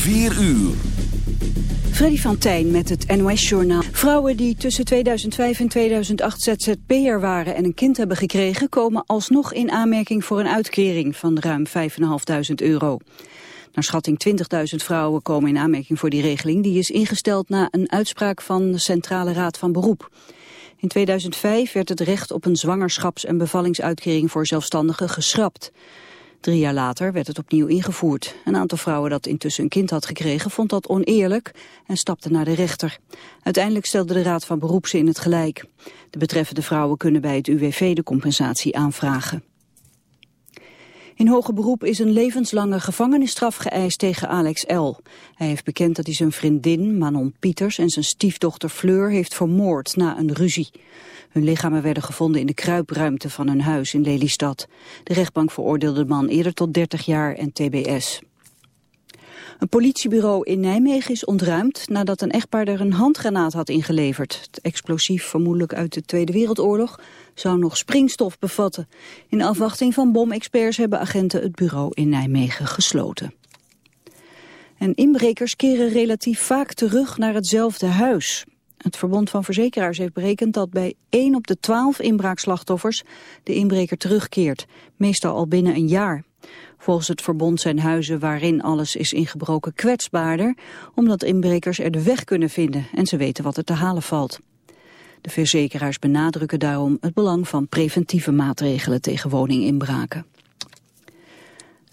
4 uur. Freddy van Tijn met het NOS-journaal. Vrouwen die tussen 2005 en 2008 ZZP'er waren en een kind hebben gekregen... komen alsnog in aanmerking voor een uitkering van ruim 5.500 euro. Naar schatting 20.000 vrouwen komen in aanmerking voor die regeling. Die is ingesteld na een uitspraak van de Centrale Raad van Beroep. In 2005 werd het recht op een zwangerschaps- en bevallingsuitkering voor zelfstandigen geschrapt. Drie jaar later werd het opnieuw ingevoerd. Een aantal vrouwen dat intussen een kind had gekregen vond dat oneerlijk en stapte naar de rechter. Uiteindelijk stelde de Raad van Beroep ze in het gelijk. De betreffende vrouwen kunnen bij het UWV de compensatie aanvragen. In hoger beroep is een levenslange gevangenisstraf geëist tegen Alex L. Hij heeft bekend dat hij zijn vriendin Manon Pieters en zijn stiefdochter Fleur heeft vermoord na een ruzie. Hun lichamen werden gevonden in de kruipruimte van hun huis in Lelystad. De rechtbank veroordeelde de man eerder tot 30 jaar en tbs. Een politiebureau in Nijmegen is ontruimd nadat een echtpaar er een handgranaat had ingeleverd. Het explosief, vermoedelijk uit de Tweede Wereldoorlog, zou nog springstof bevatten. In afwachting van bomexperts hebben agenten het bureau in Nijmegen gesloten. En inbrekers keren relatief vaak terug naar hetzelfde huis. Het Verbond van Verzekeraars heeft berekend dat bij 1 op de 12 inbraakslachtoffers de inbreker terugkeert, meestal al binnen een jaar. Volgens het verbond zijn huizen waarin alles is ingebroken kwetsbaarder, omdat inbrekers er de weg kunnen vinden en ze weten wat er te halen valt. De verzekeraars benadrukken daarom het belang van preventieve maatregelen tegen woninginbraken.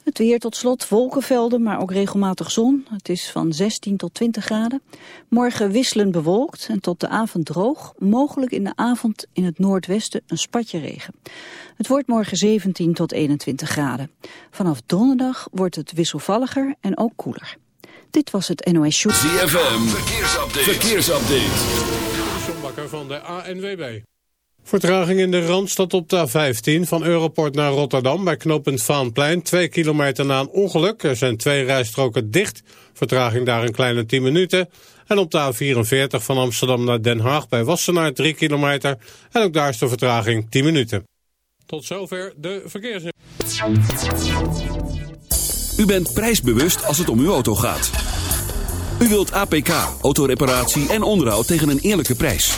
Het weer tot slot, wolkenvelden, maar ook regelmatig zon. Het is van 16 tot 20 graden. Morgen wisselend bewolkt en tot de avond droog. Mogelijk in de avond in het noordwesten een spatje regen. Het wordt morgen 17 tot 21 graden. Vanaf donderdag wordt het wisselvalliger en ook koeler. Dit was het NOS Show. ZFM, verkeersupdate. verkeersupdate. John Bakker van de ANWB. Vertraging in de Randstad op de A15 van Europort naar Rotterdam bij knooppunt Vaanplein. Twee kilometer na een ongeluk. Er zijn twee rijstroken dicht. Vertraging daar een kleine 10 minuten. En op de A44 van Amsterdam naar Den Haag bij Wassenaar 3 kilometer. En ook daar is de vertraging 10 minuten. Tot zover de verkeers. U bent prijsbewust als het om uw auto gaat. U wilt APK, autoreparatie en onderhoud tegen een eerlijke prijs.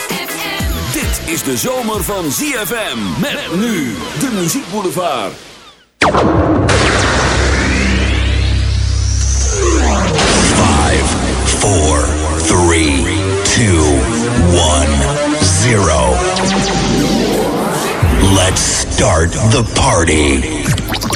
Is de zomer van ZFM. Met nu de muziekboulevard. Five, four, three, two, one, zero. Let's start the party.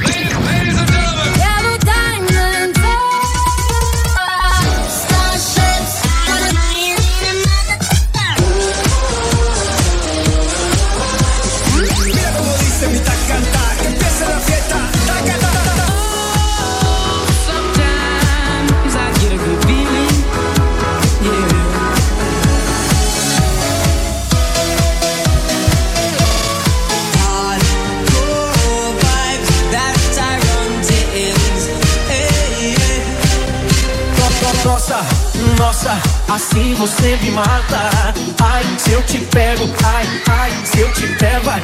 Você me mata. Ai, se eu te pego, ai, ai, se eu te pego, ai.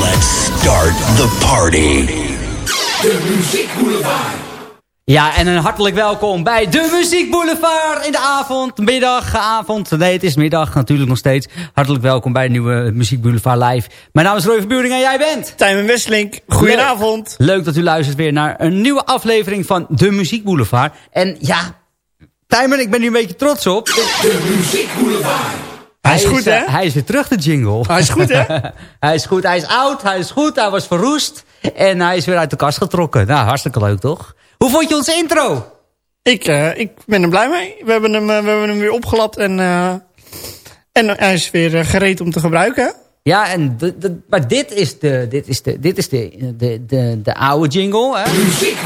Let's start the party. De Muziek Boulevard. Ja, en een hartelijk welkom bij de Muziek Boulevard in de avond, middag, avond. Nee, het is middag natuurlijk nog steeds. Hartelijk welkom bij de nieuwe Muziek Boulevard live. Mijn naam is Roy Verburing en jij bent? Tijmen Westlink, goedenavond. Leuk. Leuk dat u luistert weer naar een nieuwe aflevering van de Muziek Boulevard. En ja, Tijmen, ik ben hier een beetje trots op. De Muziek Boulevard. Hij is goed, eh, hè? Hij is weer terug, de jingle. Hij is goed, hè? hij is goed, hij is oud, hij is goed, hij was verroest. En hij is weer uit de kast getrokken. Nou, hartstikke leuk, toch? Hoe vond je onze intro? Ik, uh, ik ben er blij mee. We hebben hem, uh, we hebben hem weer opgelapt en, uh, en hij is weer gereed om te gebruiken. Ja, en de, de, maar dit is de, dit is de, dit is de, de, de, de oude jingle. Hè? Muziek.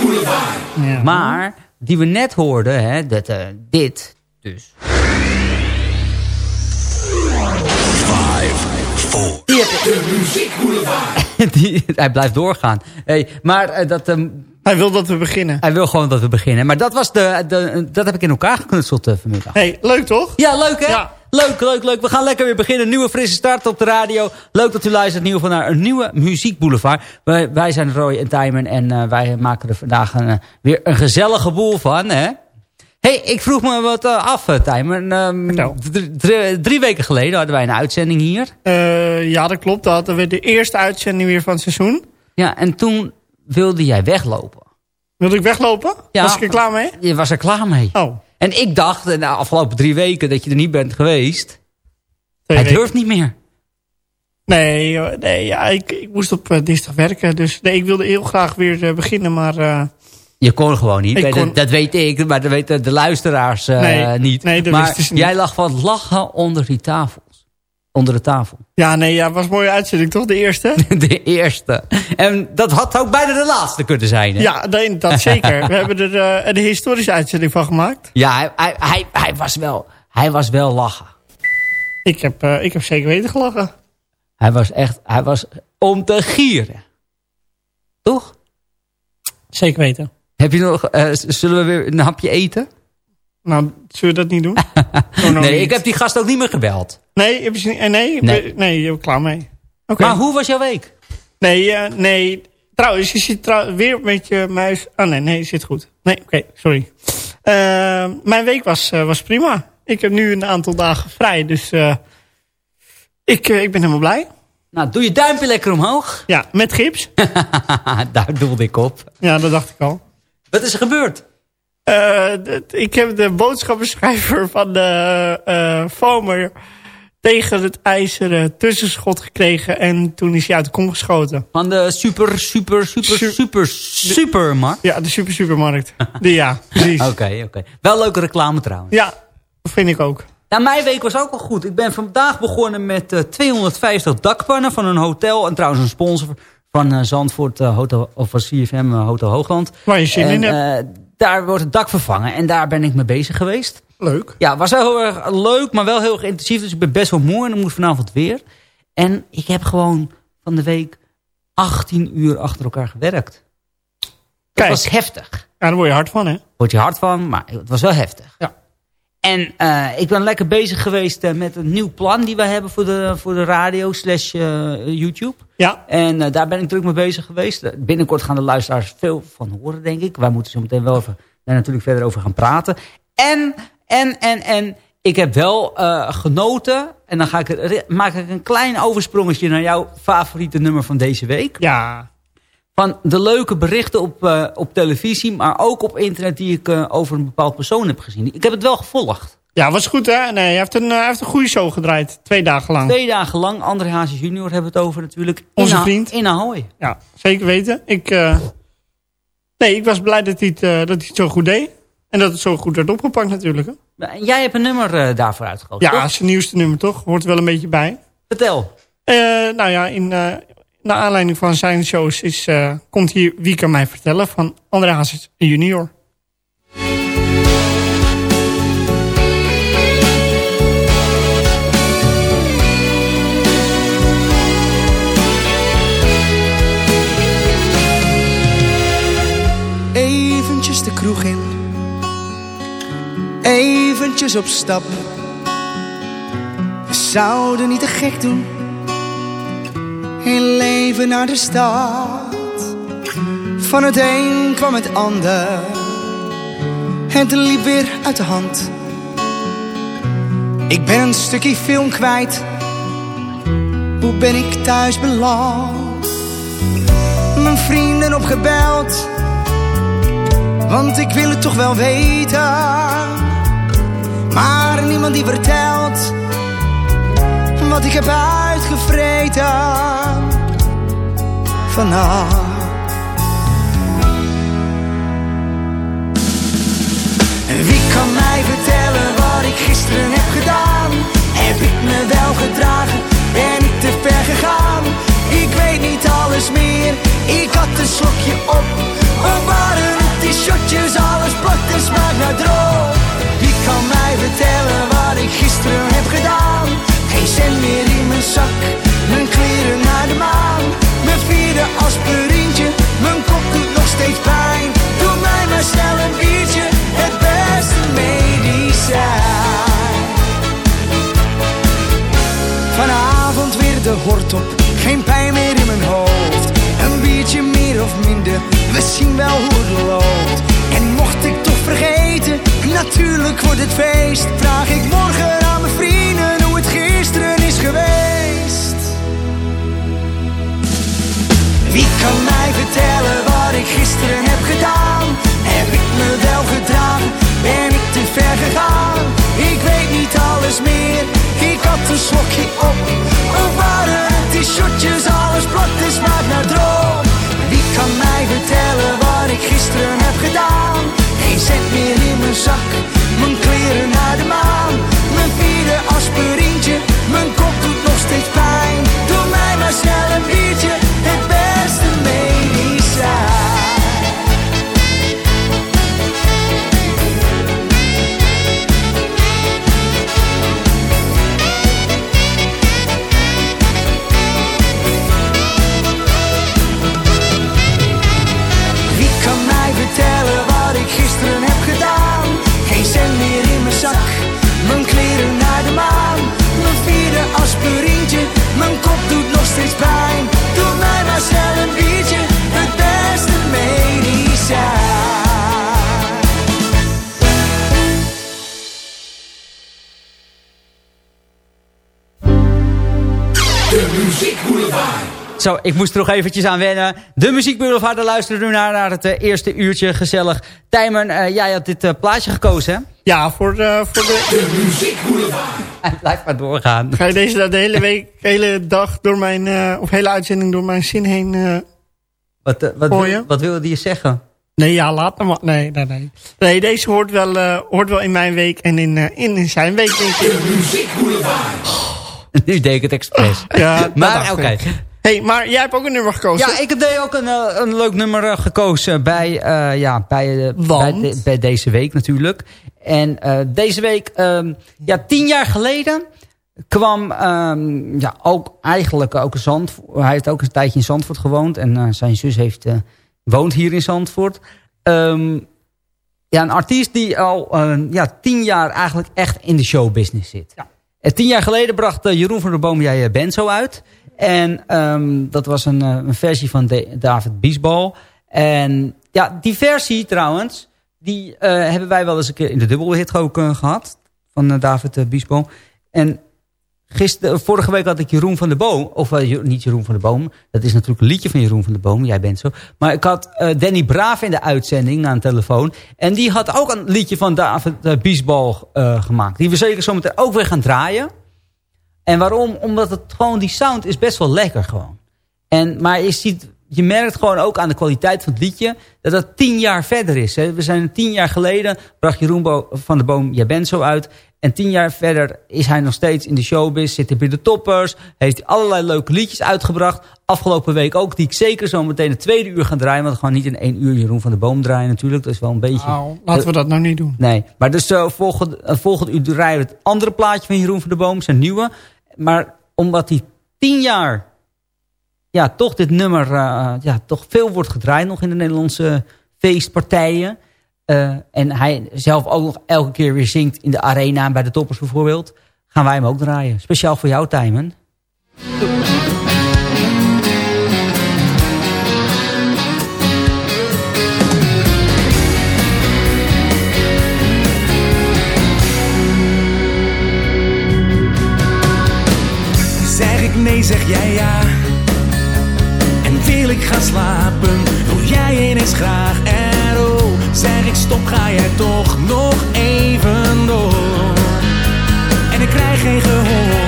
Ja. Maar die we net hoorden, hè, dat, dit dus. Four. Die De die, hij blijft doorgaan. Hey, maar dat... Um, hij wil dat we beginnen. Hij wil gewoon dat we beginnen. Maar dat, was de, de, dat heb ik in elkaar geknutseld uh, vanmiddag. hey, leuk toch? Ja, leuk hè? Ja. Leuk, leuk, leuk. We gaan lekker weer beginnen. Nieuwe frisse start op de radio. Leuk dat u luistert ieder geval naar een nieuwe muziekboulevard. Wij, wij zijn Roy en Tijmen en uh, wij maken er vandaag een, uh, weer een gezellige boel van. Hè? hey, ik vroeg me wat uh, af, Tijmen. Um, drie, drie weken geleden hadden wij een uitzending hier. Ja, dat klopt. Dat hadden we de eerste uitzending weer van het seizoen. Ja, en toen wilde jij weglopen. Wilde ik weglopen? Ja, was ik er klaar mee? Je was er klaar mee. Oh. En ik dacht, de afgelopen drie weken dat je er niet bent geweest. Twee hij weken. durft niet meer. Nee, nee ja, ik, ik moest op uh, dinsdag werken. Dus nee, ik wilde heel graag weer uh, beginnen, maar... Uh, je kon gewoon niet. Kon... Dat, dat, weet ik, maar dat weten de luisteraars nee, niet. Nee, dat maar ze niet. jij lag van lachen onder die tafels. Onder de tafel. Ja, nee, ja, was een mooie uitzending, toch? De eerste? de eerste. En dat had ook bijna de laatste kunnen zijn, hè? Ja, nee, dat zeker. We hebben er uh, een historische uitzending van gemaakt. Ja, hij, hij, hij, hij, was, wel, hij was wel lachen. Ik heb, uh, ik heb zeker weten gelachen. Hij was echt, hij was om te gieren. Toch? Zeker weten. Heb je nog, uh, zullen we weer een hapje eten? Nou, zullen we dat niet doen? nee, niet. ik heb die gast ook niet meer gebeld. Nee, heb je, nee, nee, nee. nee je bent klaar mee. Okay. Maar hoe was jouw week? Nee, uh, nee. Trouwens, je zit trouw weer met je muis... Oh nee, nee, je zit goed. Nee, oké, okay, sorry. Uh, mijn week was, uh, was prima. Ik heb nu een aantal dagen vrij, dus ik, ik ben helemaal blij. Nou, doe je duimpje lekker omhoog. Ja, met gips. Daar doelde ik op. Ja, dat dacht ik al. Wat is er gebeurd? Uh, ik heb de boodschappenschrijver van de uh, Fomer tegen het ijzeren tussenschot gekregen. En toen is hij uit de kom geschoten. Van de super, super, super, Su super, supermarkt? Ja, de super, supermarkt. de, ja, precies. Oké, oké. Okay. Wel leuke reclame trouwens. Ja, dat vind ik ook. Nou, mijn week was ook wel goed. Ik ben vandaag begonnen met uh, 250 dakpannen van een hotel. En trouwens een sponsor van uh, Zandvoort, uh, Hotel, of van CFM Hotel Hoogland. Waar je zin en, in hebt. Daar wordt het dak vervangen. En daar ben ik mee bezig geweest. Leuk. Ja, was heel erg leuk, maar wel heel erg intensief. Dus ik ben best wel moe en dan moet vanavond weer. En ik heb gewoon van de week 18 uur achter elkaar gewerkt. Dat Kijk. was heftig. Ja, daar word je hard van, hè? Word je hard van, maar het was wel heftig. Ja. En uh, ik ben lekker bezig geweest uh, met een nieuw plan die we hebben voor de, voor de radio slash uh, YouTube. Ja. En daar ben ik druk mee bezig geweest. Binnenkort gaan de luisteraars veel van horen, denk ik. Wij moeten zo meteen wel even daar natuurlijk verder over gaan praten. En, en, en, en, ik heb wel genoten. En dan ga ik maak ik een klein oversprongetje naar jouw favoriete nummer van deze week. Ja. Van de leuke berichten op, uh, op televisie, maar ook op internet die ik uh, over een bepaald persoon heb gezien. Ik heb het wel gevolgd. Ja, was goed hè? Nee, hij heeft een, hij heeft een goede show gedraaid. Twee dagen lang. Twee dagen lang. André Hazes junior hebben we het over natuurlijk. Onze in vriend. In Ahoy. Ja, zeker weten. Ik, nee, ik was blij dat hij, het, dat hij het zo goed deed. En dat het zo goed werd opgepakt natuurlijk. Hè? En jij hebt een nummer daarvoor uitgekozen, Ja, zijn nieuwste nummer toch? Hoort er wel een beetje bij. Vertel. nou ja, in naar aanleiding van zijn shows is, uh, komt hier Wie kan mij vertellen van André Hazes junior. Eventjes de kroeg in, eventjes op stap. We zouden niet te gek doen heel leven naar de stad. Van het een kwam het ander, Het liep weer uit de hand. Ik ben een stukje film kwijt. Hoe ben ik thuis beland? Mijn vrienden opgebeld. Want ik wil het toch wel weten. Maar niemand die vertelt. Wat ik heb uitgevreten. Vannacht. Wie kan mij vertellen wat ik gisteren heb gedaan? Heb ik me wel gedragen? Ben ik te ver gegaan? Ik weet niet alles meer. Ik had een slokje op. Op waren die shotjes, alles plat en naar droog. Wie kan mij vertellen wat ik gisteren heb gedaan? Geen cent meer in mijn zak. Mijn kleren naar de maan. Mijn vierde aspirintje. Mijn kop doet nog steeds pijn. Doe mij maar snel een biertje. Het beste medicijn. Vanavond weer de hort op. Geen pijn meer in mijn hoofd. Een biertje meer of minder. We zien wel hoe het loopt. En mocht ik toch vergeten. Natuurlijk wordt het feest. Vraag ik morgen aan mijn vrienden hoe het gisteren Zo, ik moest er nog eventjes aan wennen. De Muziekboulevard, daar luisteren we nu naar, naar het eh, eerste uurtje. Gezellig. Tijmen, eh, jij had dit eh, plaatje gekozen, hè? Ja, voor de... Voor de... Maar doorgaan. Ga je deze de hele week, de hele dag door mijn... eh, of hele uitzending door mijn zin heen... eh, Wat, wat, Hoor wil- je? wat wilde je zeggen? Nee, ja, laat hem maar. Nee, nee, nee. Nee, deze hoort wel, eh, hoort wel in mijn week en in, eh, in, in zijn week, denk ik. De Muziek Boulevard. nu deed ik het expres. Ja, maar oké. Hey, maar jij hebt ook een nummer gekozen. Ja, ik heb ook een, eh, een leuk nummer eh, gekozen bij, eh, ja, bij, bij, Want? de- bij deze week natuurlijk. En deze week, ehm, ja, tien jaar geleden kwam ehm, ja, ook eigenlijk ook Zandvoort. Hij heeft ook een tijdje in Zandvoort gewoond. En zijn zus heeft, woont hier in Zandvoort. Ehm, ja, een artiest die al ja, tien jaar eigenlijk echt in de showbusiness zit. En tien jaar geleden bracht Jeroen van der Boom Jij eh, Bent Zo uit. En ehm, dat was een, eh, een versie van David Biesbal. En ja, die versie trouwens, die eh, hebben wij wel eens een keer in de dubbelhit ook eh, gehad. Van David Biesbal. En gisteren, vorige week had ik Jeroen van der Boom. Of niet Jeroen van der Boom. Dat is natuurlijk een liedje van Jeroen van der Boom. Jij bent zo. Maar ik had Danny Braaf in de uitzending aan de telefoon. En die had ook een liedje van David uh, Biesbal gemaakt. Die we zeker zometeen ook weer gaan draaien. En waarom? Omdat het gewoon, die sound is best wel lekker gewoon. En, maar je, ziet, je merkt gewoon ook aan de kwaliteit van het liedje... dat het tien jaar verder is. Hè. We zijn tien jaar geleden, bracht Jeroen Bo- van der Boom Jij bent zo uit... En tien jaar verder is hij nog steeds in de showbiz, zit hij bij de toppers... heeft allerlei leuke liedjes uitgebracht. Afgelopen week ook, die ik zeker zo meteen het tweede uur ga draaien... want gewoon niet in één uur Jeroen van der Boom draaien natuurlijk. Dat is wel een beetje... Nou, laten we dat nou niet doen. Nee, maar dus uh, volgend, uh, volgend uur draaien we het andere plaatje van Jeroen van der Boom, zijn nieuwe. Maar omdat hij tien jaar, ja, toch dit nummer, uh, ja, toch veel wordt gedraaid nog in de Nederlandse feestpartijen. Uh, en hij zelf ook nog elke keer weer zingt in de arena bij de toppers bijvoorbeeld. Gaan wij hem ook draaien. Speciaal voor jou, Tijmen. Zeg jij ja. En wil ik gaan slapen, wil jij ineens graag. En oh, zeg ik stop, ga jij toch nog even door. En ik krijg geen gehoor.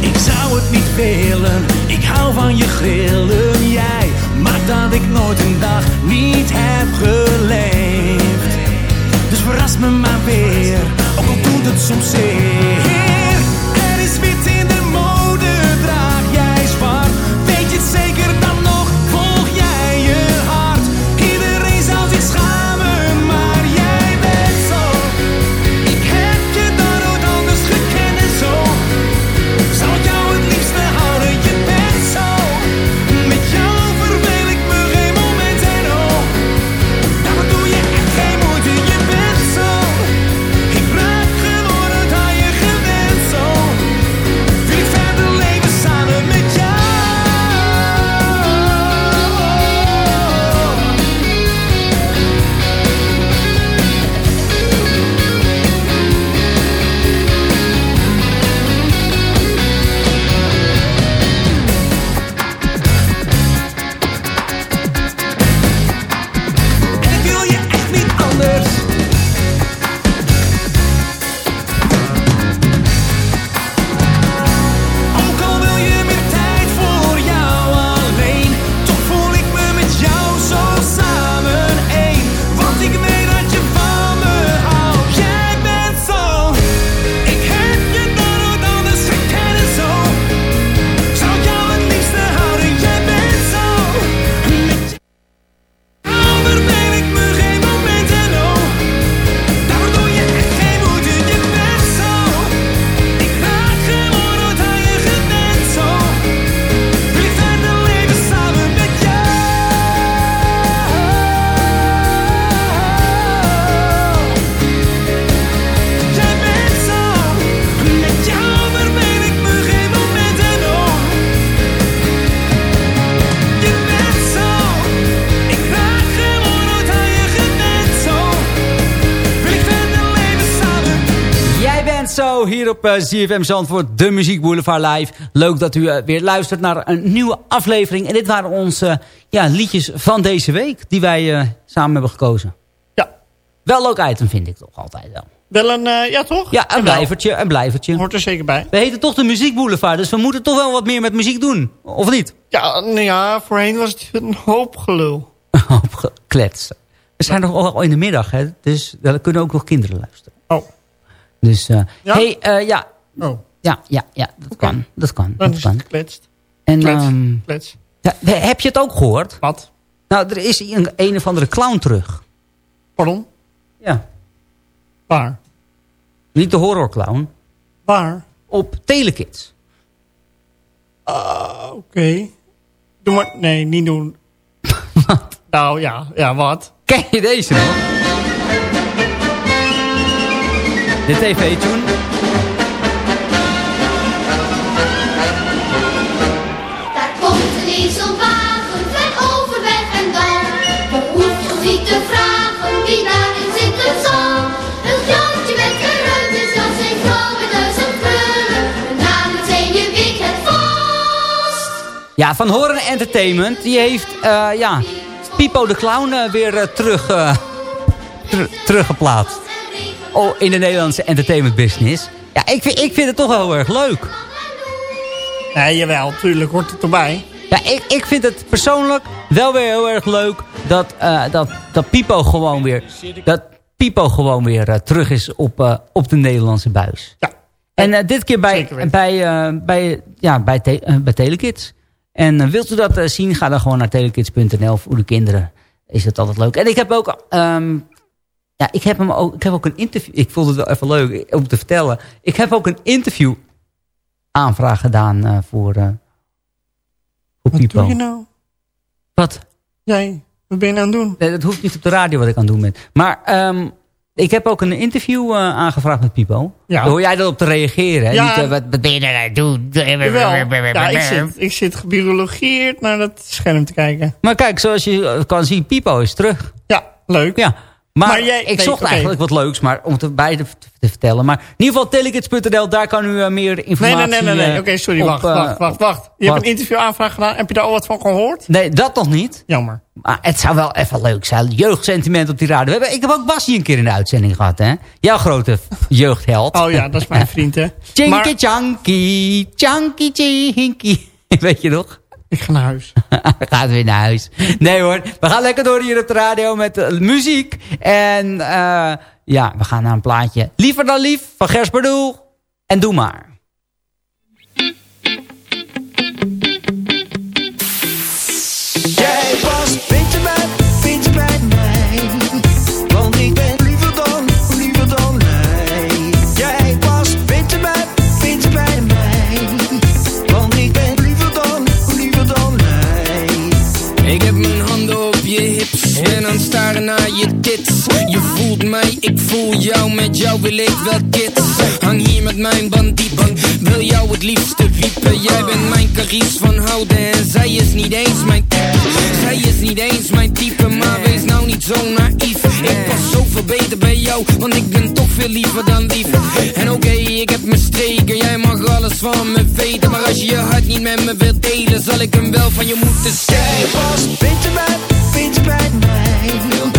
Ik zou het niet willen, ik hou van je grillen. Jij maakt dat ik nooit een dag niet heb geleefd. Dus verras me maar weer, ook al doet het soms zeer. Op eh, ZFM Zandvoort, de Muziek Boulevard Live. Leuk dat u eh, weer luistert naar een nieuwe aflevering. En dit waren onze ja, liedjes van deze week die wij eh, samen hebben gekozen. Ja. Wel leuk item vind ik toch altijd wel. Wel een, eh, ja toch? Ja, een blijvertje, een blijvertje. Hoort er zeker bij. We heten toch de Muziek Boulevard, dus we moeten toch wel wat meer met muziek doen. Of niet? Ja, nou ja, voorheen was het een hoop gelul. Op kletsen. We zijn nog wel in de middag, hè? dus daar kunnen ook nog kinderen luisteren. Oh. Dus, eh Ja? hey, eh, ja. Oh. Ja, ja, ja, dat kan. Dat kan. Dan Dat is kan. gekletst. En, Klets. ehm, Klets. ja, heb je het ook gehoord? Wat? Nou, er is een, een of andere clown terug. Pardon? Ja. Waar? Niet de horrorclown. Waar? Op Telekids. Ah, oké. Doe maar... Nee, niet doen. nou, ja. Ja, wat? Ken je deze nog? De tv-tune. Daar komt ineens een wagen, ver overweg en dan behoeft je niet te vragen wie daarin zitten zal. Een grootje met jas en grauwe neus en krullen, de namen zijn je weet het vast. Ja, van Horen Entertainment. Die heeft, eh, ja, Pipo de Clown eh, weer eh, terug, eh, ter- teruggeplaatst. Oh, in de Nederlandse entertainment business. Ja, ik vind, ik vind het toch wel heel erg leuk. Nee, jawel. Tuurlijk hoort het erbij. Ja, ik, ik vind het persoonlijk wel weer heel erg leuk dat, eh, dat, dat Pipo gewoon weer, dat Pipo gewoon weer eh, terug is op, eh, op de Nederlandse buis. Ja. En dit keer bij, bij, bij, ja, bij, te- bij Telekids. En wilt u dat zien, ga dan gewoon naar telekids.nl. Voor de kinderen is het altijd leuk. En ik heb ook... ehm, ja, ik heb, hem ook, ik heb ook een interview... Ik vond het wel even leuk om te vertellen. Ik heb ook een interview aanvraag gedaan eh, voor, voor Wat Pipo. doe je nou? Wat? Jij, wat ben je nou aan het doen? Nee, dat hoeft niet op de radio wat ik aan het doen ben. Maar ehm, ik heb ook een interview eh, aangevraagd met Pipo. Ja. Daar hoor jij dan op te reageren. Hè? Ja. Niet, wat, wat ben je nou aan het doen? Jawel. Ja, ik zit, ik zit gebiologeerd naar dat scherm te kijken. Maar kijk, zoals je kan zien, Pipo is terug. Ja, leuk. Ja. Maar, Maar jij- ik nee, zocht eigenlijk wat leuks, maar om het erbij te, te vertellen. Maar in ieder geval telekids.nl, daar kan u eh, meer Nee, informatie... nee, nee, nee. nee. eh, Oké, sorry, op, wacht, eh, wacht, wacht, wacht. Je wat? hebt een interview aanvraag gedaan. Heb je daar al wat van gehoord? Nee, dat nog niet. Jammer. Maar het zou wel even leuk zijn. Jeugdsentiment op die radio. We hebben, ik heb ook Bassie een keer in de uitzending gehad, hè? Jouw grote jeugdheld. Oh ja, dat is mijn vriend, hè. Chinky Maar Chunky, Chunky Chinky. Weet je nog? Ik ga naar huis. Gaat weer naar huis. Nee hoor, we gaan lekker door hier op de radio met eh, muziek. En eh, ja, we gaan naar een plaatje. Liever dan lief van Gers Pardoel. En doe maar. Ik voel jou, met jou wil ik wel kids. Hang hier met mijn bandiet, wil jou het liefste wiepen. Jij bent mijn caries van houden en zij is niet eens mijn type. Zij is niet eens mijn type, maar wees nou niet zo naïef. Ik pas zoveel beter bij jou, want ik ben toch veel liever dan lief. En oké, ik heb mijn streken, jij mag alles van me weten. Maar als je je hart niet met me wilt delen, zal ik hem wel van je moeten Jij stelen. past beter bij, beter bij mij.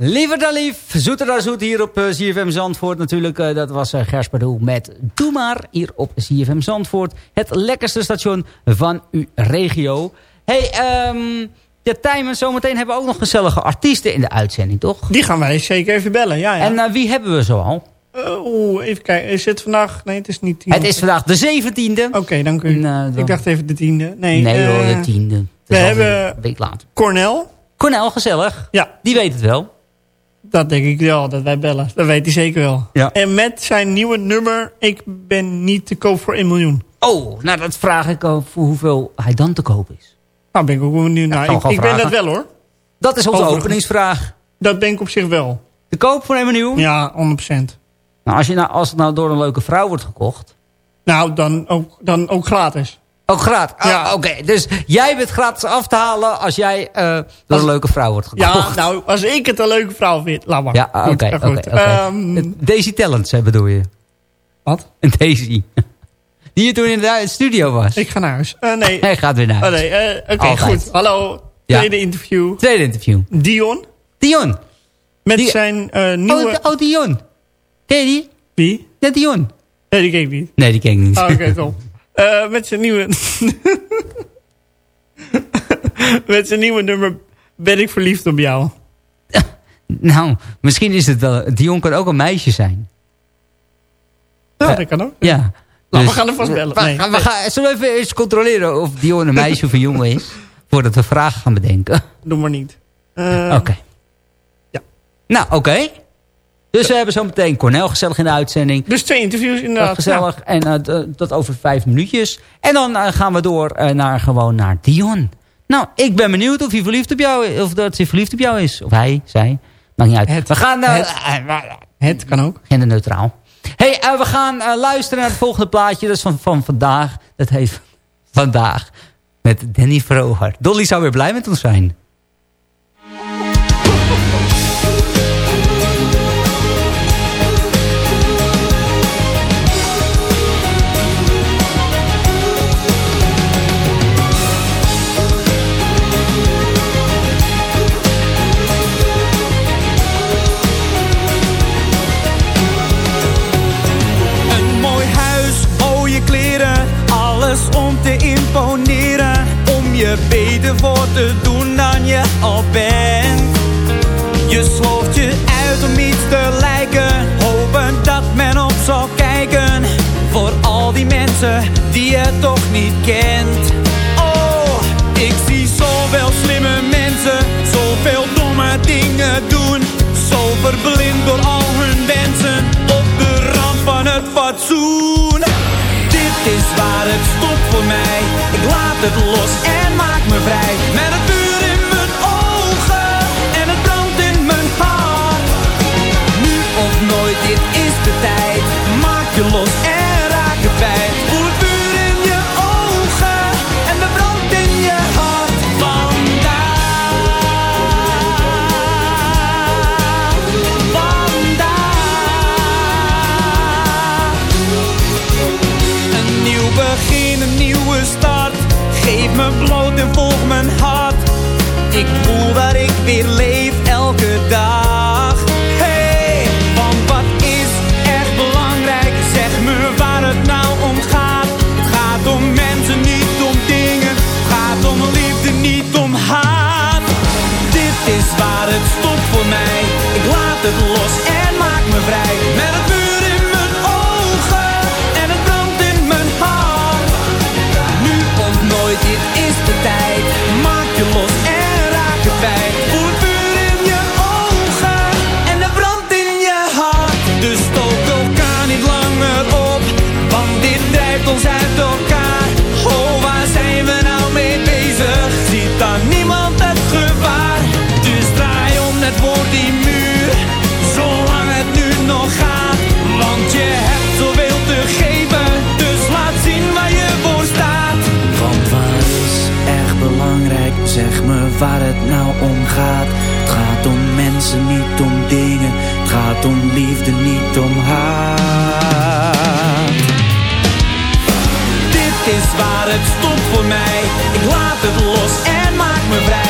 Liever dan lief, zoeter dan zoet hier op eh, ZFM Zandvoort natuurlijk. eh, dat was uh, Gers met Doe maar hier op ZFM Zandvoort. Het lekkerste station van uw regio. hey, ehm de Tijmen, zometeen hebben we ook nog gezellige artiesten in de uitzending, toch? Die gaan wij zeker even bellen, ja, ja. En eh, wie hebben we zoal? Eh, Oeh, even kijken. Is het vandaag? Nee, het is niet. Het is vandaag de 17e. Oké, dank u. Ik dacht even de tiende. Nee, Nee hoor, eh, de 10e. We hebben Een week later. Cornel. Cornel, gezellig. Ja. Die weet het wel. Dat denk ik wel, dat wij bellen. Dat weet hij zeker wel. Ja. En met zijn nieuwe nummer, ik ben niet te koop voor 1 miljoen. Oh, nou dat vraag ik over hoeveel hij dan te koop is. Nou, ben ik ook benieuwd naar. ik ben dat wel hoor. Dat is onze Overigens. openingsvraag. Dat ben ik op zich wel. Te koop voor 1 miljoen? Ja, 100%. Nou, als, je nou, als het nou door een leuke vrouw wordt gekocht... Nou, dan ook, dan ook gratis. Ook gratis? Ah, Ja. Oké, dus jij bent gratis af te halen als jij eh, door Als- een leuke vrouw wordt gekocht. Ja, nou, als ik het een leuke vrouw vind, laat maar. Ja, ah, oké, oké, goed. oké. Ehm, Daisy Talents hè, bedoel je? Wat? Een Daisy. Die je toen in de studio was. ik ga naar huis. Eh, nee. Hij gaat weer naar Oh, huis. nee, eh, oké, goed. Hallo, Ja. tweede interview. Tweede interview. Dion, Dion. met zijn nieuwe... Oh, oh, Dion. Ken je die? Wie? Ja, Dion. Nee, die ken ik niet. Nee, die ken ik niet. Oh, Oké, top. Eh, met zijn nieuwe... met zijn nieuwe nummer Ben ik verliefd op jou. Nou, misschien is het wel... Dion kan ook een meisje zijn. Ja, dat kan ook. Ja. Nou, Dus- we gaan er vast bellen. We, Nee, we gaan, zullen we even eens controleren of Dion een meisje of een jongen is? Voordat we vragen gaan bedenken. Doe maar niet. Eh, Oké. Ja. Nou, oké. Dus we hebben zo meteen Cornel gezellig in de uitzending. Dus twee interviews inderdaad. gezellig. En d- dat over vijf minuutjes. En dan eh, gaan we door eh, naar gewoon naar Dion. Nou, ik ben benieuwd of hij verliefd op jou is. Of dat hij verliefd op jou is. Of hij, zij. Maakt niet uit. Het- we gaan... het- Het kan ook. genderneutraal. hey, we gaan luisteren naar het volgende plaatje. Dat is van, van vandaag. Dat heet Vandaag. Met Danny Vroger. Dolly zou weer blij met ons zijn. Je beter voor te doen dan je al bent. Je slooft je uit om iets te lijken, hopen dat men op zal kijken. Voor al die mensen die je toch niet kent. Oh, ik zie zoveel slimme mensen, zoveel domme dingen doen. Zo verblind door al hun wensen, op de rand van het fatsoen. Dit is waar het stopt voor mij. Ik laat het los en maak me vrij. Met het vuur in mijn ogen en het brandt in mijn hart. Nu of nooit, dit is de tijd. Maak je los en me bloot en volg mijn hart. Ik voel dat ik weer leef elke dag. Hey, want wat is echt belangrijk? Zeg me waar het nou om gaat. Het gaat om mensen, niet om dingen. Het gaat om liefde, niet om haat. Dit is waar het stopt voor mij. Ik laat het los en maak me vrij. Waar het nou om gaat. Het gaat om mensen, niet om dingen. Het gaat om liefde, niet om haat. Dit is waar het stopt voor mij. Ik laat het los en maak me vrij.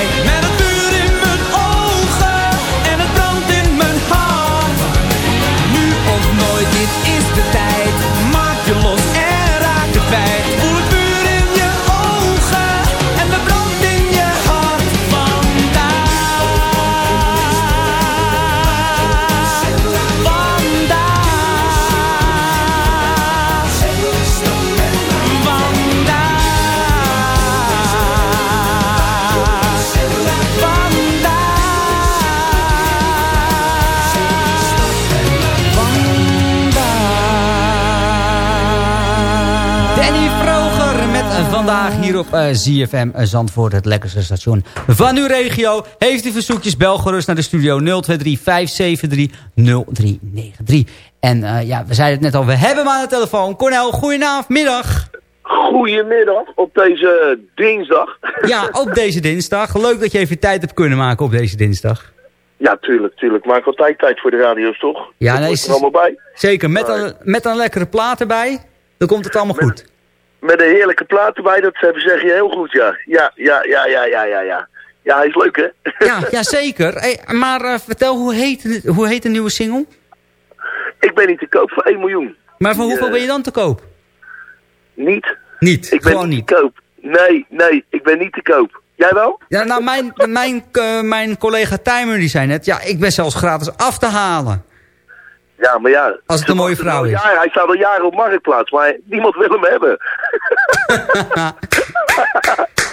Danny Vroger met eh, vandaag hier op eh, ZFM Zandvoort, het lekkerste station van uw regio. Heeft u verzoekjes, bel gerust naar de studio 023 573 0393. En eh, ja, we zeiden het net al, we hebben hem aan de telefoon. Cornel, goedenavond, middag. Goedemiddag op deze dinsdag. Ja, op deze dinsdag. Leuk dat je even tijd hebt kunnen maken op deze dinsdag. Ja, tuurlijk, tuurlijk. Maak altijd tijd voor de radio's, toch? Ja, nee, er allemaal bij. Zeker, met, een, met een lekkere plaat erbij. Dan komt het allemaal goed. Met een heerlijke plaat erbij, dat zeg je heel goed, ja. Ja, ja, ja, ja, ja, ja, ja. Ja, hij is leuk, hè? Ja, ja zeker. Hey, maar eh, vertel, hoe heet, hoe heet de nieuwe single? Ik ben niet te koop voor 1 miljoen. Maar voor hoeveel eh, ben je dan te koop? Niet. Niet, Ik ben gewoon niet te koop. Nee, nee, ik ben niet te koop. Jij wel? Ja, nou, mijn, mijn, eh, mijn collega Timer die zei net... Ja, ik ben zelfs gratis af te halen. Ja, maar ja. Als het een mooie vrouw is. Ja, hij staat al jaren op marktplaats, maar niemand wil hem hebben.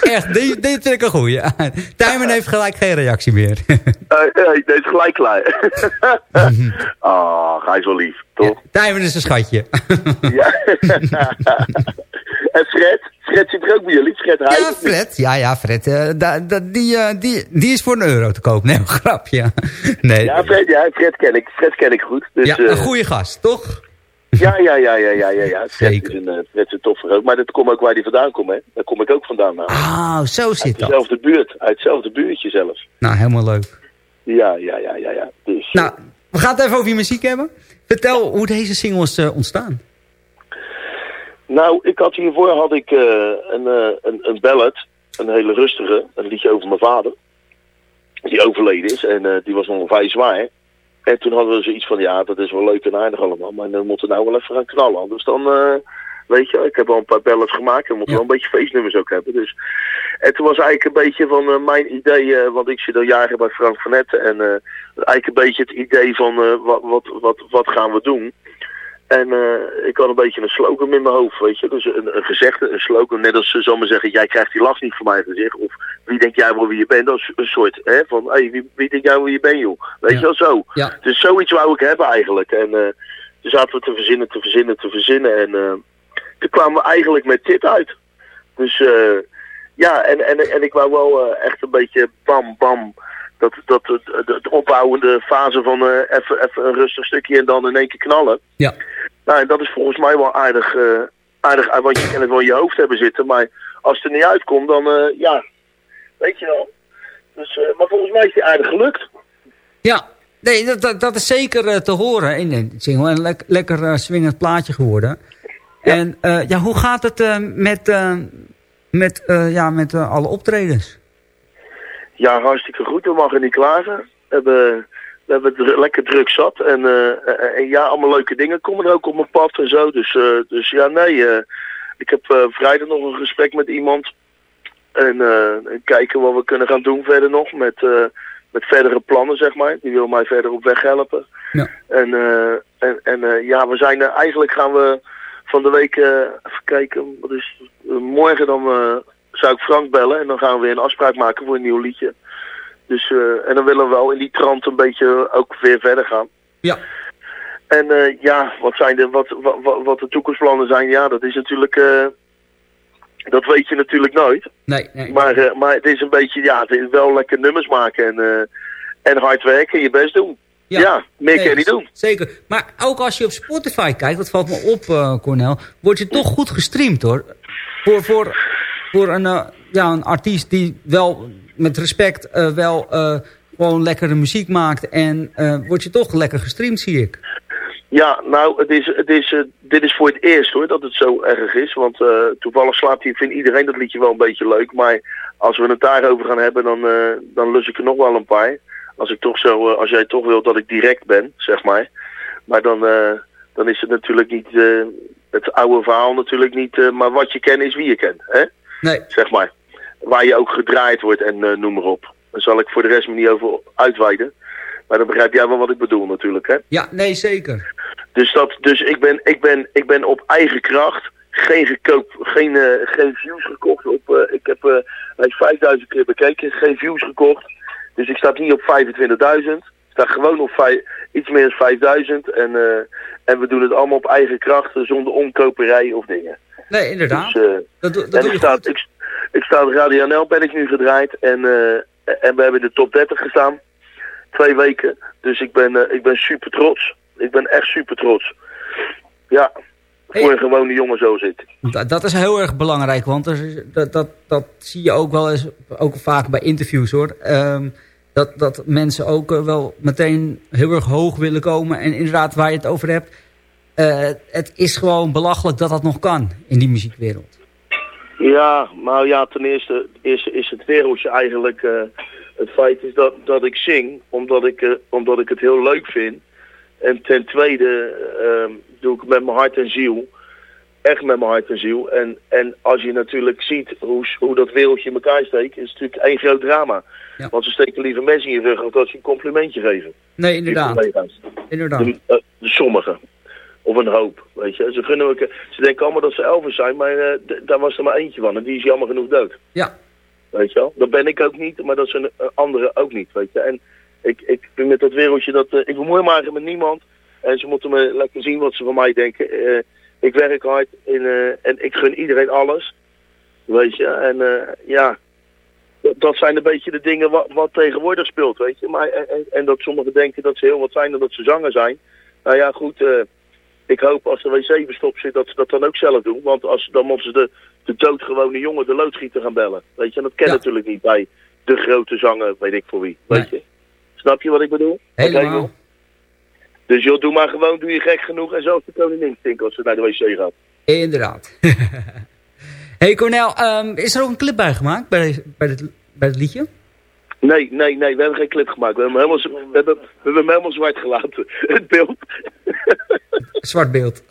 Echt, dit, dit vind ik een goeie. Timer heeft gelijk geen reactie meer. Nee, deze is gelijk klaar. Ah, hij is wel lief, toch? Timer is een schatje. Ja. En Fred? Fred zit er ook bij jullie? Fred Heij? Ja, Fred. Ja, ja, Fred. eh, da, da, die, eh, die, die is voor een euro te koop. Nee, grapje. Nee. Ja, Fred, ja, Fred ken ik. Fred ken ik goed. Dus, ja, eh, een goede gast, toch? Ja, ja, ja, ja, ja, ja. ja. Fred Zeker. is een, eh, Fred is een toffe ook. Maar dat komt ook waar hij vandaan komt, hè. Daar kom ik ook vandaan. Nou. Ah, zo zit Uit dat. dezelfde buurt. Uit hetzelfde buurtje zelfs. Nou, helemaal leuk. Ja, ja, ja, ja, ja. Dus, Nou, we gaan het even over je muziek hebben. Vertel hoe deze single is eh, ontstaan. Nou, ik had hiervoor had ik eh, een, eh, een, een ballad, een hele rustige, een liedje over mijn vader. Die overleden is en eh, die was nog vrij zwaar. En toen hadden we zoiets van, ja, dat is wel leuk en aardig allemaal, maar dan moeten we nou wel even gaan knallen. Dus dan, weet je, ik heb al een paar ballads gemaakt en we moeten wel een beetje feestnummers ook hebben. Dus. En toen was eigenlijk een beetje van mijn idee, want ik zit al jaren bij Frank van Etten. En eigenlijk een beetje het idee van, wat, wat, wat, wat gaan we doen? En eh, ik had een beetje een slogan in mijn hoofd, weet je. Dus een, een gezegde, een slogan. Net als ze zal maar zeggen, jij krijgt die lach niet van mij gezicht. Of wie denk jij wel wie je bent? Dat is een soort, hè, van, hey, wie, wie denk jij wel wie je bent, joh? Weet je wel, zo. Ja. Dus zoiets wou ik hebben eigenlijk. En eh toen zaten we te verzinnen, te verzinnen, te verzinnen. En eh, toen kwamen we eigenlijk met dit uit. Dus eh, ja, en, en, en ik wou wel echt een beetje bam, bam. Dat, dat, dat, de, de opbouwende fase van eh, even even een rustig stukje en dan in één keer knallen. Ja. Nou, en dat is volgens mij wel aardig, eh, aardig eh, want je kan het wel in je hoofd hebben zitten. Maar als het er niet uitkomt, dan eh, ja, weet je wel. Dus, eh, maar volgens mij is die aardig gelukt. Ja, nee, dat, dat, dat is zeker eh, te horen in de single. Een lek- lekker eh, swingend plaatje geworden. En eh, ja, hoe gaat het eh, met, eh, met, eh, ja, met eh, alle optredens? Ja, hartstikke goed. We mogen niet klagen. We hebben, we hebben het lekker druk zat. En, eh, en ja, allemaal leuke dingen komen er ook op mijn pad en zo. Dus, dus ja, nee. ik heb vrijdag nog een gesprek met iemand. En, en kijken wat we kunnen gaan doen verder nog. Met, met verdere plannen, zeg maar. Die wil mij verder op weg helpen. Ja. En, en, en ja, we zijn eigenlijk gaan we van de week, even kijken, wat is het? Morgen dan zou ik Frank bellen en dan gaan we weer een afspraak maken voor een nieuw liedje. Dus, eh, en dan willen we wel in die trant een beetje ook weer verder gaan. Ja. En eh, ja, wat, zijn de, wat, wat, wat- de toekomstplannen zijn, ja, dat is natuurlijk, eh, dat weet je natuurlijk nooit. Nee, nee. Maar, maar het is een beetje, ja, het is wel lekker nummers maken en, en hard werken en je best doen. Ja, meer kan je niet doen. Zeker. Maar ook als je op Spotify kijkt, dat valt me op, Cornel, word je toch goed gestreamd hoor. Voor, voor, voor een, eh, ja, een artiest die wel met respect eh, wel eh, gewoon lekkere muziek maakt. En word je toch lekker gestreamd, zie ik. Ja, nou, het is, het is, dit is voor het eerst hoor, dat het zo erg is. Want toevallig slaat hij, vindt iedereen dat liedje wel een beetje leuk. Maar als we het daarover gaan hebben, dan, dan lus ik er nog wel een paar. Als, ik toch zo, als jij toch wilt dat ik direct ben, zeg maar. Maar dan, dan is het natuurlijk niet, het oude verhaal natuurlijk niet. maar wat je kent is wie je kent, hè? Nee. Zeg maar. Waar je ook gedraaid wordt en eh, noem maar op. Daar zal ik voor de rest me niet over uitweiden. Maar dan begrijp jij wel wat ik bedoel natuurlijk, hè? Ja, nee, zeker. Dus, dat, dus ik, ben, ik, ben, ik ben op eigen kracht geen, gekoop, geen, eh, geen views gekocht. Op, eh, ik heb hij is 5000 keer bekeken, geen views gekocht. Dus ik sta niet op 25.000. Ik sta gewoon op vijf, iets meer dan 5000. En, en we doen het allemaal op eigen kracht, zonder omkoperij of dingen. Nee, inderdaad. Dus, eh, dat dat en doe ik sta, ik, ik sta op Radio NL ben ik nu gedraaid en, eh, en we hebben in de top 30 gestaan. Twee weken. Dus ik ben, eh, ik ben super trots. Ik ben echt super trots. Ja, voor een gewone jongen zo zit. Dat, dat is heel erg belangrijk, want er, dat, dat, dat zie je ook wel eens, ook vaak bij interviews hoor. Ehm, dat, dat mensen ook wel meteen heel erg hoog willen komen. En inderdaad, waar je het over hebt, eh, het is gewoon belachelijk dat dat nog kan in die muziekwereld. Ja, maar ja, ten eerste is, is het wereldje eigenlijk... eh, het feit is dat, dat ik zing, omdat ik, eh, omdat ik het heel leuk vind. En ten tweede ehm, doe ik het met mijn hart en ziel. Echt met mijn hart en ziel. En, en als je natuurlijk ziet hoe, hoe dat wereldje in elkaar steekt... is het natuurlijk één groot drama. Want ze steken liever mensen in je rug... dan dat ze een complimentje geven. Nee, inderdaad. inderdaad. De, de sommigen. Of een hoop, weet je. Ze, gunnen elkaar- ze denken allemaal dat ze Elvis zijn, maar eh, daar was er maar eentje van. En die is jammer genoeg dood. Ja. Weet je wel? Dat ben ik ook niet, maar dat zijn eh, anderen ook niet, weet je. En ik, ik vind met dat wereldje dat... eh, ik bemoei me eigenlijk met niemand. En ze moeten me lekker zien wat ze van mij denken. Ik werk hard in, en ik gun iedereen alles. Weet je. En ja, dat, zijn een beetje de dingen wat, wat tegenwoordig speelt, weet je. Maar, en, dat sommigen denken dat ze heel wat zijn en dat ze zanger zijn. Nou ja, goed. Ik hoop als er wc verstopt zit dat ze dat dan ook zelf doen. Want als, dan moeten ze de, de doodgewone jongen de loodgieter gaan bellen. Weet je, en dat ken natuurlijk niet bij de grote zanger, weet ik voor wie. Weet je. Snap je wat ik bedoel? Helemaal. Dus joh, doe maar gewoon, doe je gek genoeg en zo is de koningin stinken als ze naar de wc gaat. Inderdaad. hey Cornel, ehm, is er ook een clip bij gemaakt bij, bij, het, bij het liedje? Nee, nee, nee, we hebben geen clip gemaakt. We hebben hem helemaal, we hebben, we hebben helemaal zwart gelaten. Het beeld. Zwart beeld.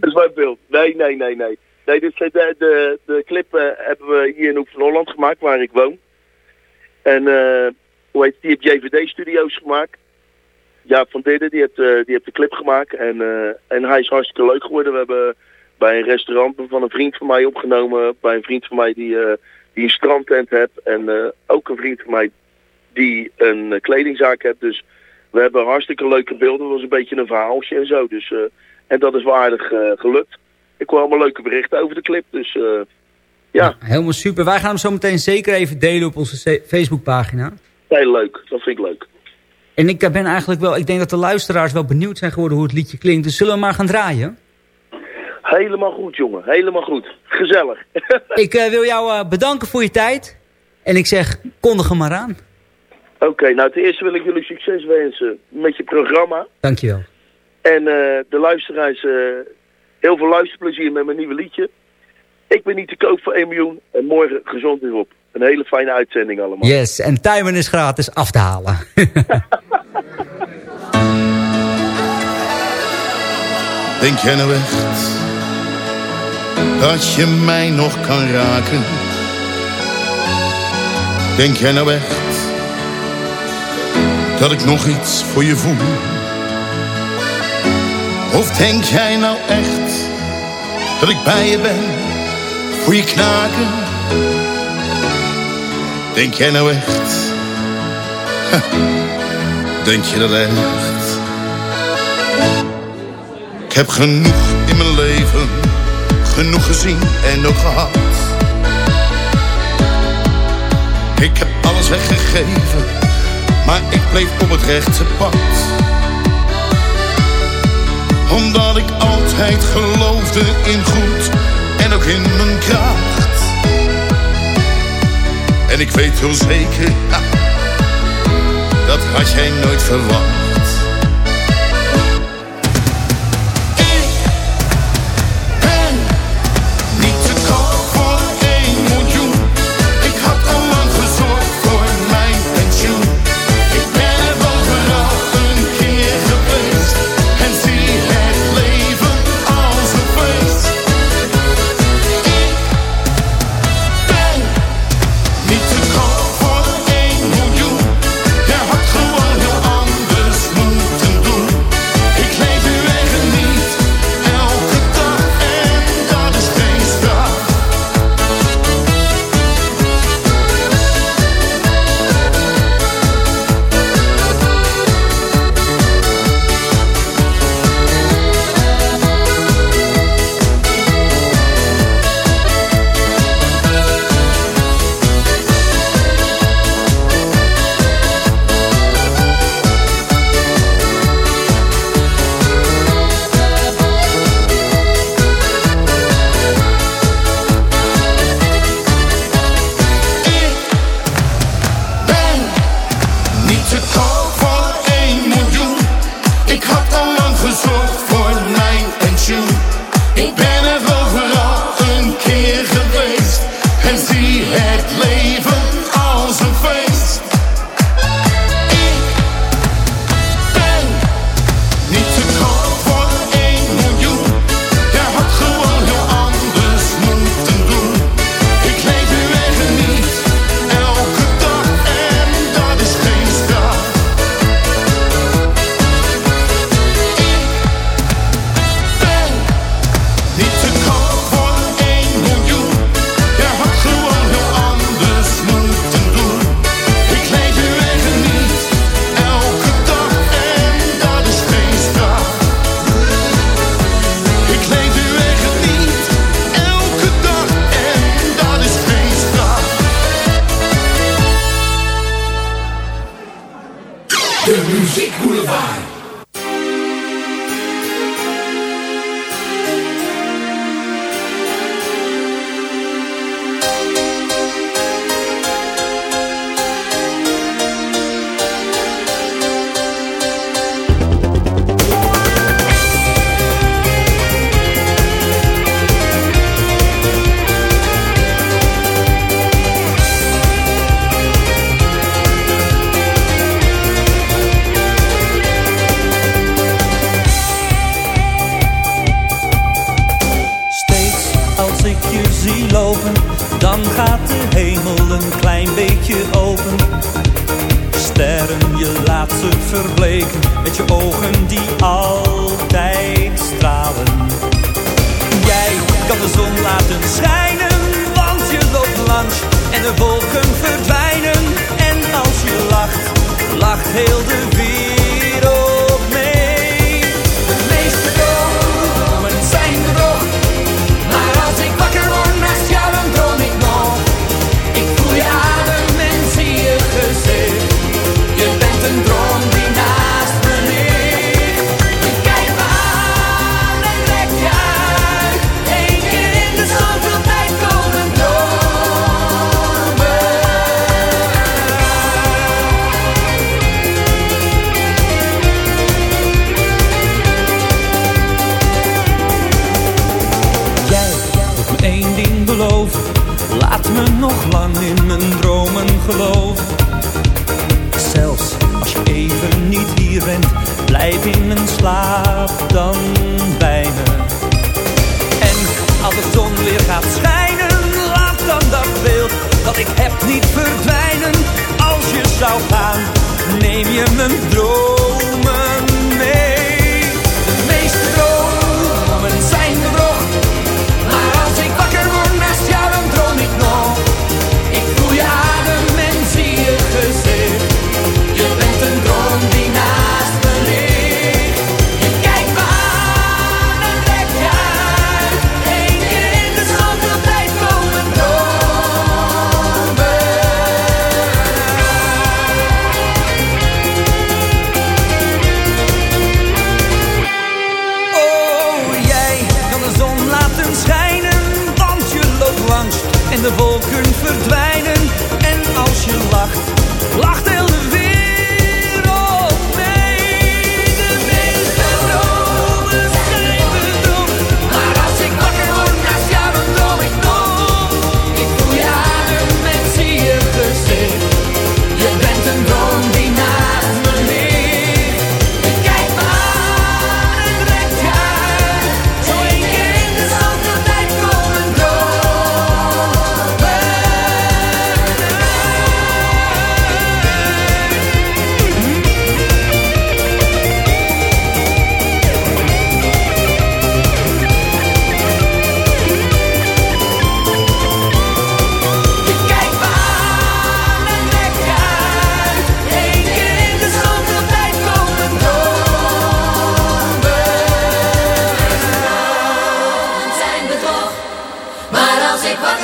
Een zwart beeld. Nee, nee, nee, nee. Nee, dus de, de, de clip eh, hebben we hier in Hoek van Holland gemaakt, waar ik woon. En eh, hoe heet het, die heeft JVD-studio's gemaakt. Ja, van Didden, die heeft, eh, die heeft de clip gemaakt. En, eh, en hij is hartstikke leuk geworden. We hebben bij een restaurant van een vriend van mij opgenomen. Bij een vriend van mij die, eh, die een strandtent heeft. En eh, ook een vriend van mij die een eh, kledingzaak heeft. Dus we hebben hartstikke leuke beelden. Dat was een beetje een verhaaltje en zo. Dus, eh, en dat is wel aardig eh, gelukt. Ik hoor allemaal leuke berichten over de clip. Dus ja, Helemaal super. Wij gaan hem zo meteen zeker even delen op onze Facebookpagina. heel leuk. Dat vind ik leuk. En ik ben eigenlijk wel, ik denk dat de luisteraars wel benieuwd zijn geworden hoe het liedje klinkt. Dus zullen we maar gaan draaien? Helemaal goed, jongen. Helemaal goed. Gezellig. ik wil jou bedanken voor je tijd. En ik zeg, kondig hem maar aan. Oké, nou ten eerste wil ik jullie succes wensen met je programma. Dankjewel. En eh, de luisteraars, eh, heel veel luisterplezier met mijn nieuwe liedje. Ik ben niet te koop voor 1 miljoen. En morgen gezond weer op. Een hele fijne uitzending allemaal. Yes, en timen is gratis af te halen. Denk jij nou echt dat je mij nog kan raken? Denk jij nou echt dat ik nog iets voor je voel? Of denk jij nou echt dat ik bij je ben voor je knaken? Denk jij nou echt? Denk je dat echt? Ik heb genoeg in mijn leven, genoeg gezien en ook gehad. Ik heb alles weggegeven, maar ik bleef op het rechte pad. Omdat ik altijd geloofde in goed en ook in mijn kracht. En ik weet heel zeker, dat had jij nooit verwacht. dentro.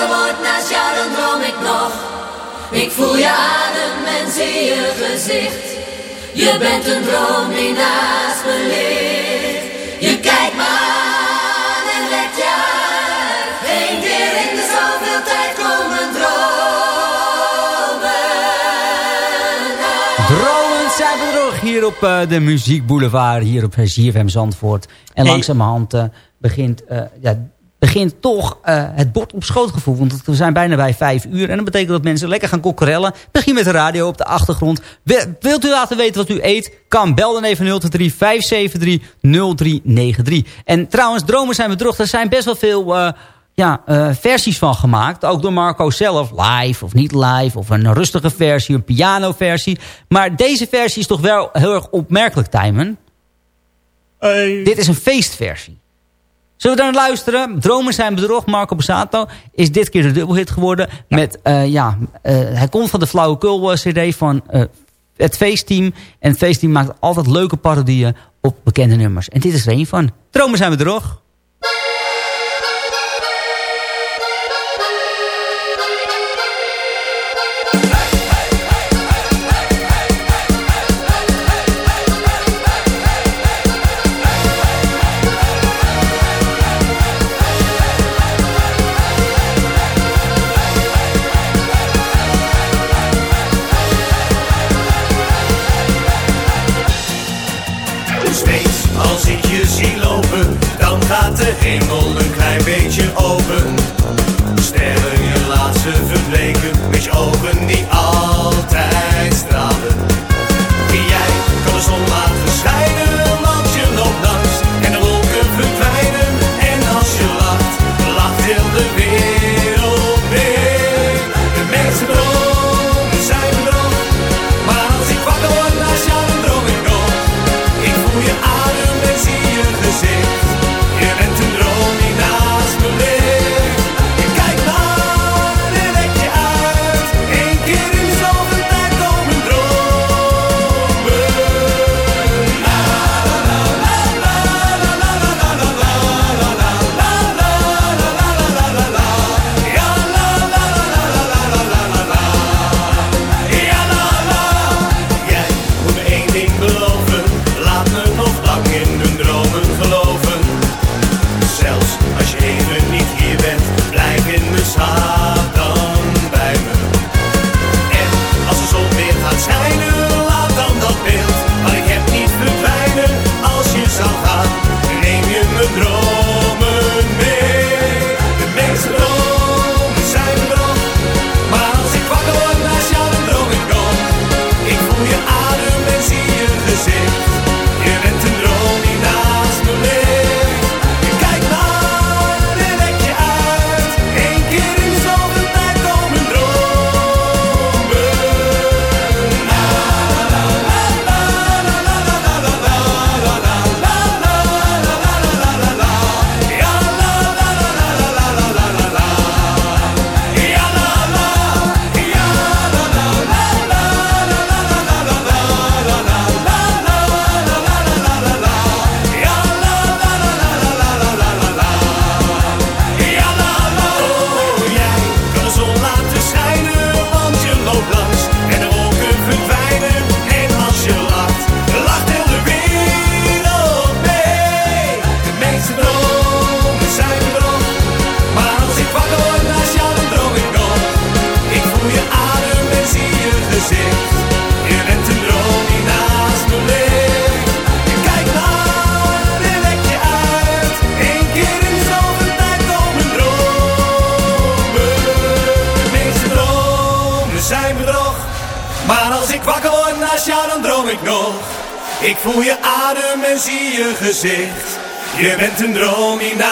Wakker word naast jou, dan droom ik nog. Ik voel je adem en zie je gezicht. Je bent een droom die naast me ligt. Je kijkt me aan en legt je uit. Eén keer in de zoveel tijd komen dromen. Dromen zijn bedrog hier op eh, de Muziekboulevard, hier op ZFM Zandvoort. En Hey. langzamerhand eh, begint, eh, ja, begint toch eh, het bord op schootgevoel. Want we zijn bijna bij vijf uur. En dat betekent dat mensen lekker gaan kokkerellen. Begin met de radio op de achtergrond. Wil- Wilt u laten weten wat u eet? Kan bel dan even 023 573 0393. En trouwens, dromen zijn bedrog. Er zijn best wel veel... eh, ja, eh, versies van gemaakt. Ook door Marco zelf. Live of niet live. Of een rustige versie, een pianoversie. Maar deze versie is toch wel heel erg opmerkelijk, Tijmen. Dit is een feestversie. Zullen we naar luisteren? Dromen zijn bedrog. Marco Bassato is dit keer de dubbelhit geworden. Met, eh, ja, eh, hij komt van de Flauwekul CD van eh, het feestteam. En het feestteam maakt altijd leuke parodieën op bekende nummers. En dit is er een van. Dromen zijn bedrog. Ik voel je adem en zie je gezicht. Je bent een droom in de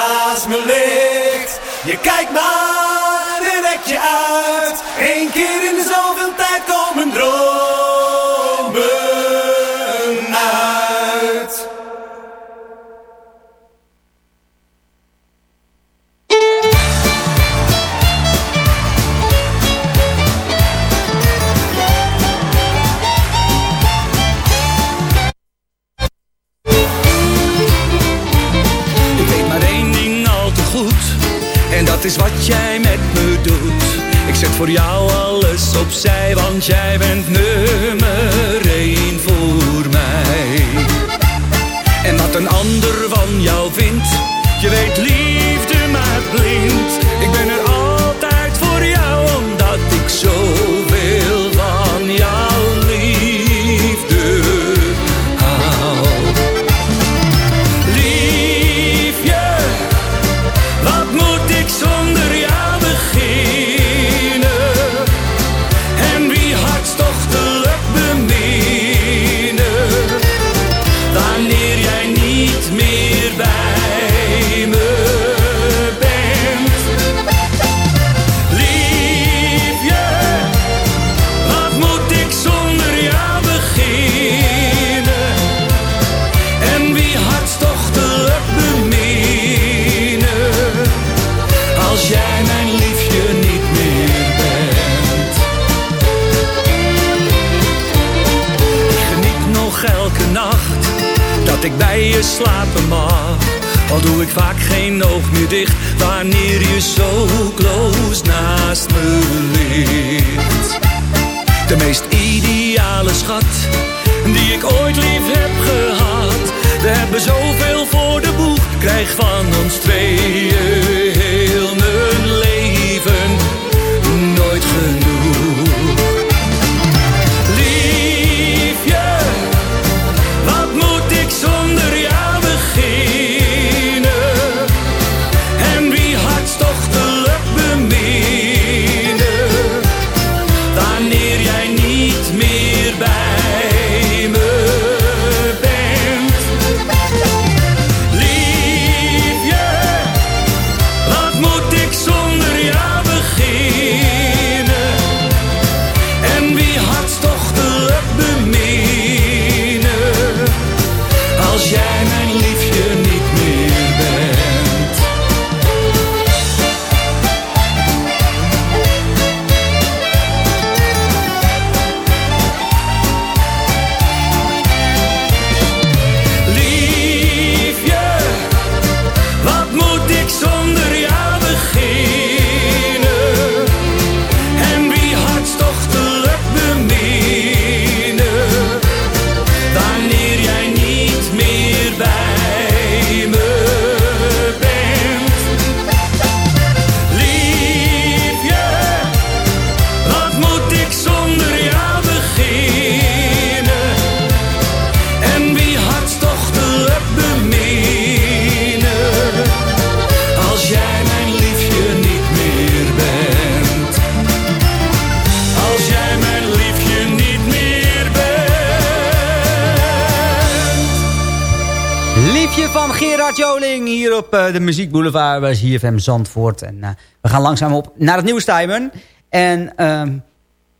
op eh, de Muziek Boulevard bij ZFM Zandvoort. En eh, we gaan langzaam op naar het nieuws timen. En, ehm,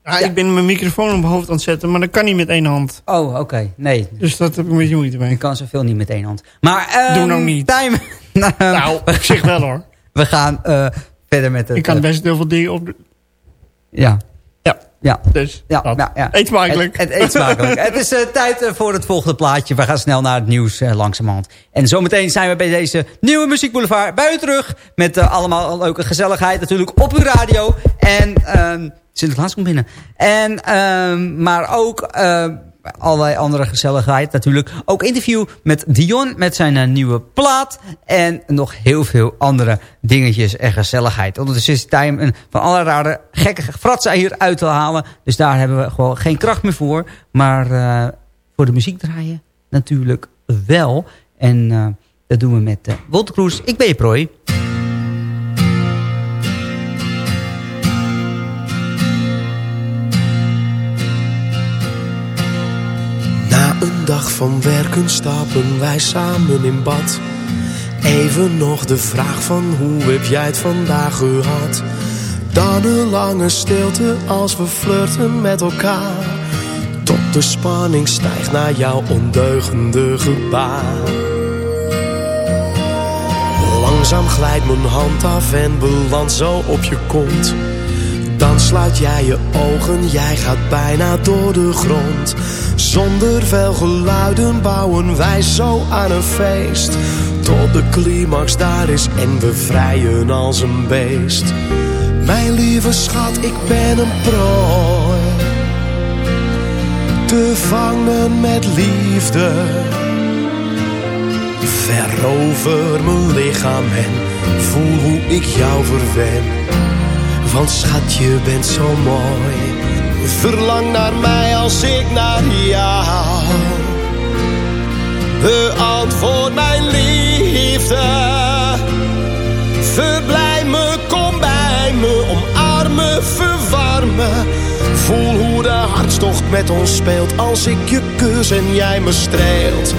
Ja, Ik ben mijn microfoon op mijn hoofd aan het zetten, maar dat kan niet met één hand. Oh, oké. Nee. Dus dat heb ik een beetje moeite mee. Je kan zoveel niet met één hand. Maar, ehm, Doe nou niet. Nou, op zich wel hoor. we gaan eh, verder met het... Ik kan best heel veel dingen op... ja. Ja. Ja. Dus, ja, ja. Eet smakelijk. Het, het eet smakelijk. het is eh, tijd eh, voor het volgende plaatje. We gaan snel naar het nieuws eh, langzamerhand. En zometeen zijn we bij deze nieuwe muziekboulevard bij u terug. Met allemaal leuke gezelligheid natuurlijk op uw radio. En ehm Sinterklaas komt binnen. En, ehm, maar ook allerlei andere gezelligheid natuurlijk. Ook interview met Dion met zijn eh, nieuwe plaat. En nog heel veel andere dingetjes en gezelligheid. Ondertussen is het tijd om van alle rare gekke fratsen hier uit te halen. Dus daar hebben we gewoon geen kracht meer voor. Maar eh, voor de muziek draaien natuurlijk wel. En eh, dat doen we met uh, Wolter Kroes. Ik ben je prooi. Een dag van werken stappen wij samen in bad. Even nog de vraag van hoe heb jij het vandaag gehad? Dan een lange stilte als we flirten met elkaar. Tot de spanning stijgt naar jouw ondeugende gebaar. Langzaam glijdt mijn hand af en belandt zo op je kont. Dan sluit jij je ogen, jij gaat bijna door de grond. Zonder veel geluiden bouwen wij zo aan een feest. Tot de climax daar is en we vrijen als een beest. Mijn lieve schat, ik ben een prooi. Te vangen met liefde. Verover mijn lichaam en voel hoe ik jou verwen. Want schat, je bent zo mooi. Verlang naar mij als ik naar jou. Beantwoord mijn liefde. Verblij me, kom bij me, omarmen, verwarmen. Voel hoe de hartstocht met ons speelt als ik je kus en jij me streelt.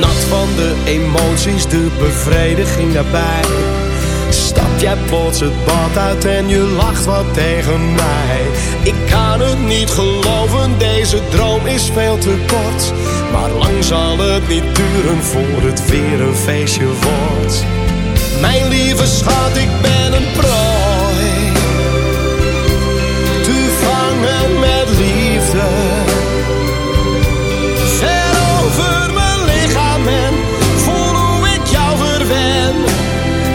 Nat van de emoties, de bevrediging daarbij. Jij plots het bad uit en je lacht wat tegen mij. Ik kan het niet geloven, deze droom is veel te kort. Maar lang zal het niet duren voor het weer een feestje wordt. Mijn lieve schat, ik ben een prooi. Te vangen met liefde. Ver over mijn lichaam en voel hoe ik jou verwen.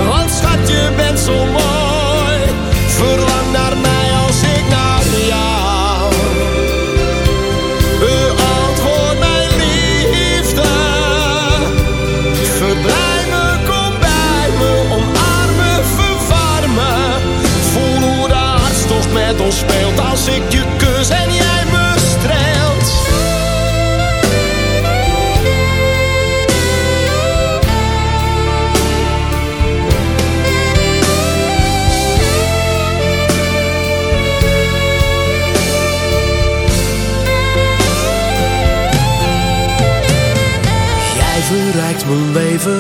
Want schat,